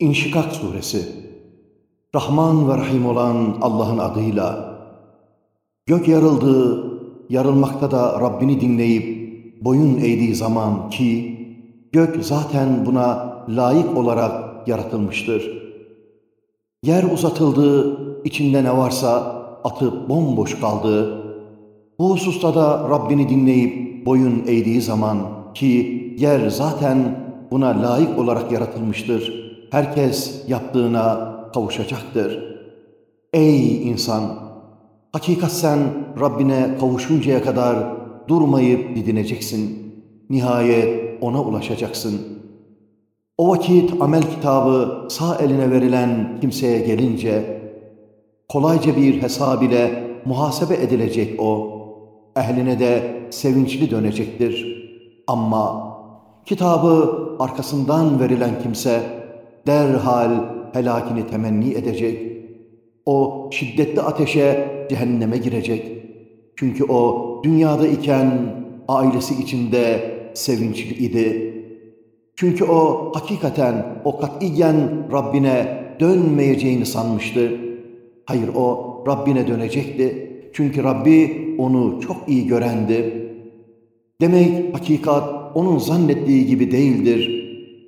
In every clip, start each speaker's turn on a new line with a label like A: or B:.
A: İnşikak Suresi Rahman ve Rahim olan Allah'ın adıyla Gök yarıldı, yarılmakta da Rabbini dinleyip boyun eğdiği zaman ki gök zaten buna layık olarak yaratılmıştır. Yer uzatıldı, içinde ne varsa atıp bomboş kaldı. Bu hususta da Rabbini dinleyip boyun eğdiği zaman ki yer zaten buna layık olarak yaratılmıştır. Herkes yaptığına kavuşacaktır. Ey insan! Hakikat sen Rabbine kavuşuncaya kadar durmayıp didineceksin. Nihayet ona ulaşacaksın. O vakit amel kitabı sağ eline verilen kimseye gelince, kolayca bir hesab ile muhasebe edilecek o, ehline de sevinçli dönecektir. Ama kitabı arkasından verilen kimse derhal helakini temenni edecek. O şiddetli ateşe cehenneme girecek. Çünkü o dünyada iken ailesi içinde sevinçli idi. Çünkü o hakikaten o katiyen Rabbine dönmeyeceğini sanmıştı. Hayır o Rabbine dönecekti. Çünkü Rabbi onu çok iyi görendi. Demek hakikat onun zannettiği gibi değildir.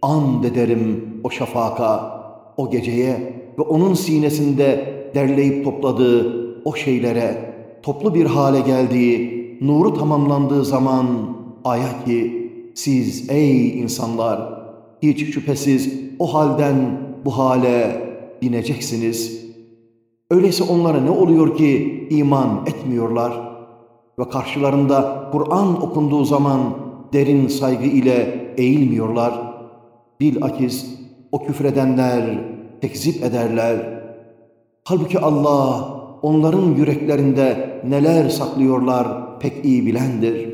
A: And ederim o şafaka, o geceye ve onun sinesinde derleyip topladığı o şeylere, toplu bir hale geldiği, nuru tamamlandığı zaman aya ki siz ey insanlar hiç şüphesiz o halden bu hale bineceksiniz. Öyleyse onlara ne oluyor ki iman etmiyorlar ve karşılarında Kur'an okunduğu zaman derin saygı ile eğilmiyorlar. Bilakis o küfredenler tekzip ederler. Halbuki Allah onların yüreklerinde neler saklıyorlar pek iyi bilendir.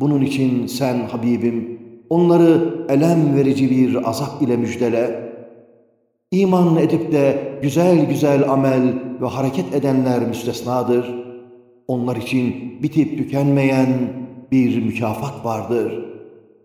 A: Bunun için sen Habibim onları elem verici bir azap ile müjdele. İman edip de güzel güzel amel ve hareket edenler müstesnadır. Onlar için bitip tükenmeyen bir mükafat vardır.''